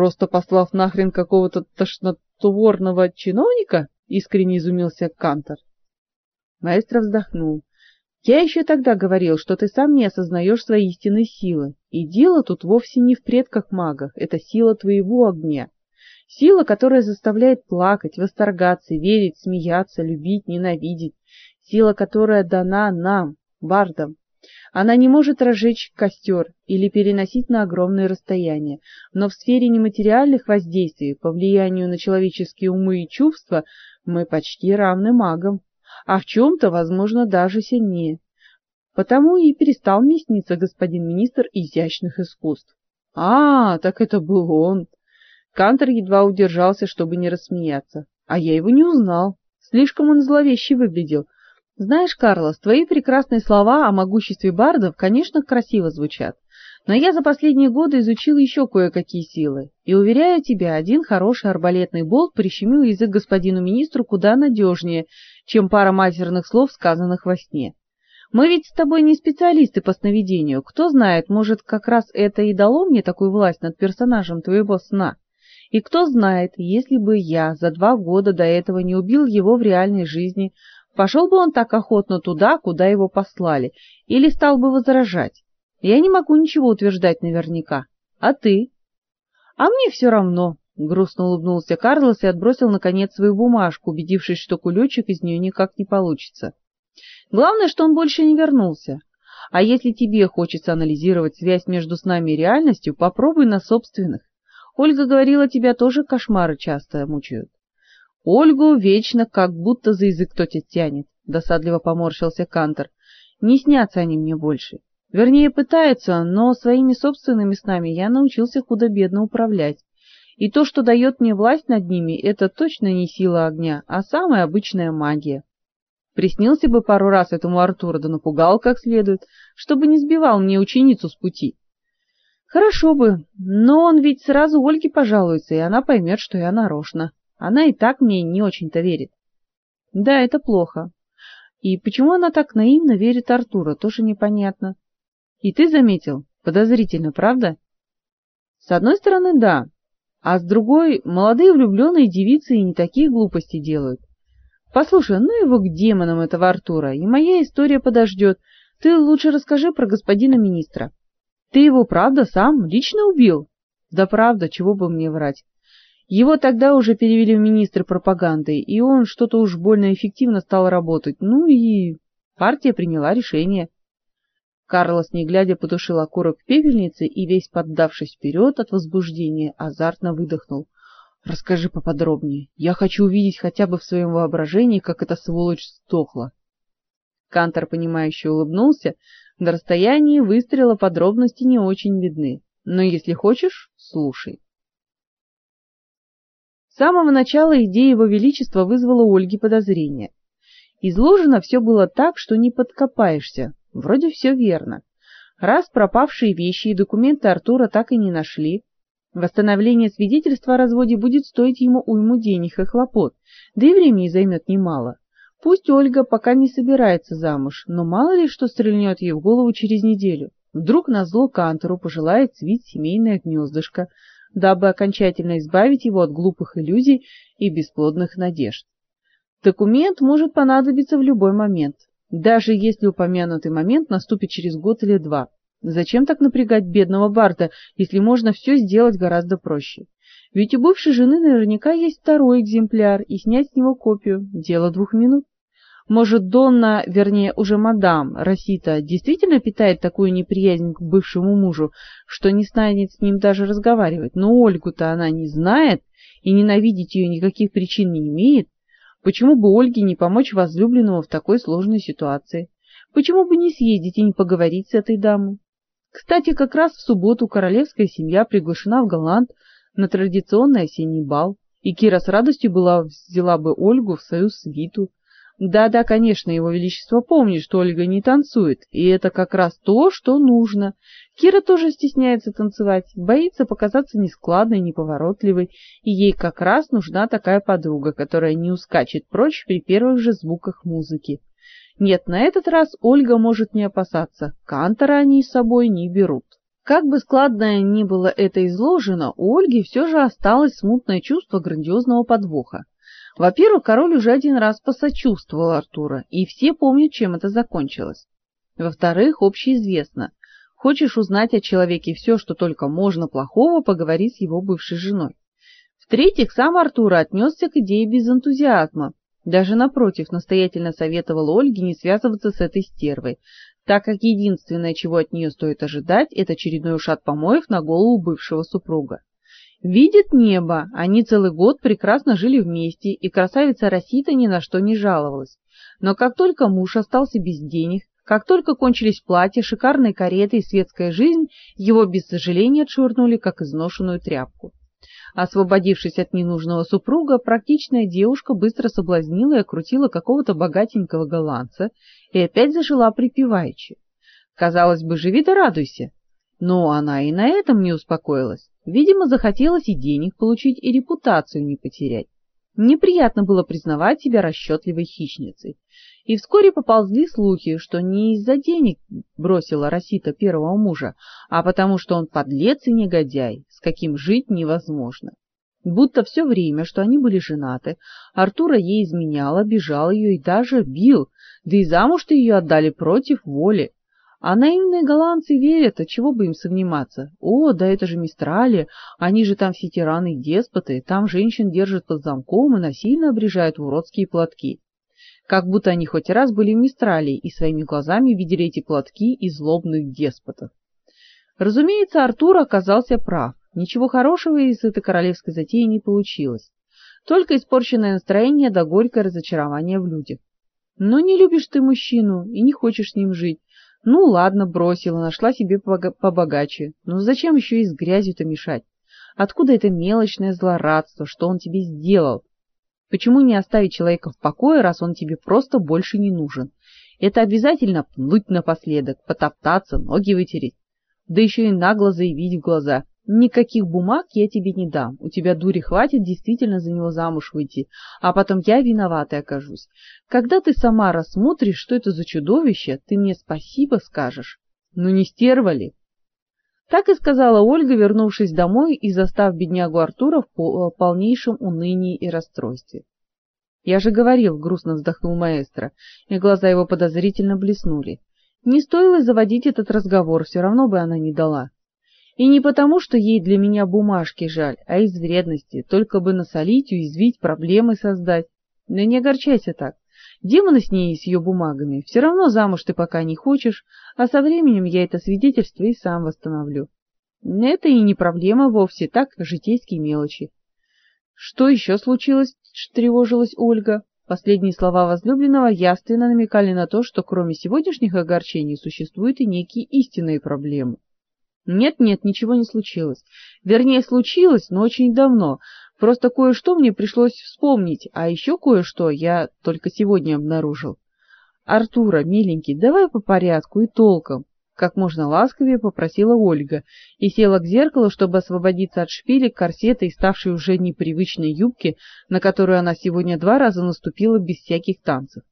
просто послав нахрен какого-то тошнотворного чиновника? Искренне изумился Кантор. Маэстро вздохнул. Я еще тогда говорил, что ты сам не осознаешь своей истинной силы. И дело тут вовсе не в предках-магах, это сила твоего огня. Сила, которая заставляет плакать, восторгаться, верить, смеяться, любить, ненавидеть. Сила, которая дана нам, бардам. Она не может разжечь костер или переносить на огромные расстояния, но в сфере нематериальных воздействий, по влиянию на человеческие умы и чувства, мы почти равны магам, а в чем-то, возможно, даже сильнее. Потому и перестал мне сниться господин министр изящных искусств. А, так это был он. Кантер едва удержался, чтобы не рассмеяться. А я его не узнал. Слишком он зловеще выглядел. Знаешь, Карлос, твои прекрасные слова о могуществе бардов, конечно, красиво звучат. Но я за последние годы изучил еще кое-какие силы. И уверяю тебя, один хороший арбалетный болт прищемил язык господину министру куда надежнее, чем пара матерных слов, сказанных во сне. Мы ведь с тобой не специалисты по сновидению. Кто знает, может, как раз это и дало мне такую власть над персонажем твоего сна. И кто знает, если бы я за два года до этого не убил его в реальной жизни, пошел бы он так охотно туда, куда его послали, или стал бы возражать. Я не могу ничего утверждать наверняка. А ты? А мне все равно, грустно улыбнулся Карлос и отбросил наконец свою бумажку, убедившись, что кулечек из нее никак не получится. Главное, что он больше не вернулся. А если тебе хочется анализировать связь между с нами и реальностью, попробуй на собственных. Ольга говорила, тебя тоже кошмары часто мучают. Ольгу вечно как будто за язык кто-то тянет, досадливо поморщился Кантор. Не снятся они мне больше. Вернее, пытаются, но своими собственными снами я научился худо-бедно управлять. И то, что дает мне власть над ними, это точно не сила огня, а самая обычная магия. Приснился бы пару раз этому Артуру, да напугал как следует, чтобы не сбивал мне ученицу с пути. Хорошо бы, но он ведь сразу Ольге пожалуется, и она поймет, что я нарочно. Она и так мне не очень-то верит. Да, это плохо. И почему она так наивно верит Артуру, тоже непонятно. И ты заметил? Подозрительно, правда? С одной стороны, да. А с другой, молодые влюбленные девицы и не такие глупости делают. Послушай, ну его к демонам этого Артура, и моя история подождет. Ты лучше расскажи про господина министра. Ты его, правда, сам лично убил? Да правда, чего бы мне врать. Его тогда уже перевели в министр пропаганды, и он что-то уж больно эффективно стал работать. Ну и партия приняла решение. Карлос, не глядя, потушил окурок в пепельнице и весь поддавшись вперед от возбуждения, азартно выдохнул: "Расскажи поподробнее. Я хочу увидеть хотя бы в своем воображении, как эта сволочь сдохла". Кантор понимающе улыбнулся, на расстоянии выстрела подробности не очень видны, но если хочешь, слушай. Самого начала идея его величества вызвала у Ольги подозрения. Изложено все было так, что не подкопаешься. Вроде все верно. Раз пропавшие вещи и документы Артура так и не нашли, восстановление свидетельства о разводе будет стоить ему уйму денег и хлопот, да и времени займет немало. Пусть Ольга пока не собирается замуж, но мало ли что стрельнет ей в голову через неделю. Вдруг назло Кантору пожелает свить семейное гнездышко, дабы окончательно избавить его от глупых иллюзий и бесплодных надежд. Документ может понадобиться в любой момент, даже если упомянутый момент наступит через год или два. Зачем так напрягать бедного Барта, если можно все сделать гораздо проще? Ведь у бывшей жены наверняка есть второй экземпляр, и снять с него копию дело двух минут. Может, Донна, вернее, уже мадам Росита действительно питает такую неприязнь к бывшему мужу, что не станет с ним даже разговаривать. Но Ольгу-то она не знает и ненавидеть ее никаких причин не имеет. Почему бы Ольге не помочь возлюбленному в такой сложной ситуации? Почему бы не съездить и не поговорить с этой дамой? Кстати, как раз в субботу королевская семья приглашена в Голланд на традиционный осенний бал, и Кира с радостью была взяла бы Ольгу в свою свиту. Да-да, конечно, его величество помнит, что Ольга не танцует, и это как раз то, что нужно. Кира тоже стесняется танцевать, боится показаться нескладной, неповоротливой, и ей как раз нужна такая подруга, которая не ускачет прочь при первых же звуках музыки. Нет, на этот раз Ольга может не опасаться. Кантора они с собой не берут. Как бы складно ни было это изложено, у Ольги все же осталось смутное чувство грандиозного подвоха. Во-первых, король уже один раз посочувствовал Артура, и все помнят, чем это закончилось. Во-вторых, общеизвестно, хочешь узнать о человеке все, что только можно плохого, поговори с его бывшей женой. В-третьих, сам Артур отнесся к идее без энтузиазма, даже напротив, настоятельно советовал Ольге не связываться с этой стервой, так как единственное, чего от нее стоит ожидать, это очередной ушат помоев на голову бывшего супруга. Видит небо, они целый год прекрасно жили вместе, и красавица Росита ни на что не жаловалась. Но как только муж остался без денег, как только кончились платья, шикарные кареты и светская жизнь, его без сожаления отшвырнули, как изношенную тряпку. Освободившись от ненужного супруга, практичная девушка быстро соблазнила и окрутила какого-то богатенького голландца и опять зажила припеваючи. Казалось бы, живи да радуйся. Но она и на этом не успокоилась. Видимо, захотелось и денег получить, и репутацию не потерять. Неприятно было признавать себя расчетливой хищницей. И вскоре поползли слухи, что не из-за денег бросила Росита первого мужа, а потому что он подлец и негодяй, с каким жить невозможно. Будто все время, что они были женаты, Артура ей изменял, обижал ее и даже бил, да и замуж-то ее отдали против воли. А наивные голландцы верят, а чего бы им сомневаться? О, да это же Мистрали, они же там все тираны и деспоты, там женщин держат под замком и насильно обрежают в уродские платки. Как будто они хоть раз были в Мистралии и своими глазами видели эти платки и злобных деспотов. Разумеется, Артур оказался прав. Ничего хорошего из этой королевской затеи не получилось. Только испорченное настроение да горькое разочарование в людях. Но не любишь ты мужчину и не хочешь с ним жить, ну ладно, бросила, нашла себе побогаче. Но зачем еще и с грязью-то мешать? Откуда это мелочное злорадство, что он тебе сделал? Почему не оставить человека в покое, раз он тебе просто больше не нужен? Это обязательно пнуть напоследок, потоптаться, ноги вытереть. Да еще и нагло заявить в глаза: Никаких бумаг я тебе не дам. У тебя дури хватит действительно за него замуж выйти, а потом я виноватой окажусь. Когда ты сама рассмотришь, что это за чудовище, ты мне спасибо скажешь. Ну не стерва ли? Так и сказала Ольга, вернувшись домой и застав беднягу Артура в полнейшем унынии и расстройстве. Я же говорил, грустно вздохнул маэстро, и глаза его подозрительно блеснули. Не стоило заводить этот разговор, все равно бы она не дала. И не потому, что ей для меня бумажки жаль, а из вредности, только бы насолить, уязвить, проблемы создать. Но не огорчайся так. Демоны с ней и с ее бумагами. Все равно замуж ты пока не хочешь, а со временем я это свидетельство и сам восстановлю. Это и не проблема вовсе, так житейские мелочи. Что еще случилось? тревожилась Ольга. Последние слова возлюбленного ясно намекали на то, что кроме сегодняшних огорчений существуют и некие истинные проблемы. Нет, нет, ничего не случилось. Вернее, случилось, но очень давно. Просто кое-что мне пришлось вспомнить, а еще кое-что я только сегодня обнаружил. Артура, миленький, давай по порядку и толком, как можно ласковее попросила Ольга и села к зеркалу, чтобы освободиться от шпилек, корсета и ставшей уже непривычной юбки, на которую она сегодня два раза наступила без всяких танцев.